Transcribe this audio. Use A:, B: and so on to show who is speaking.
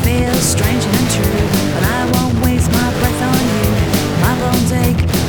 A: Feels strange and untrue, but I won't waste my breath on you. My bones ache.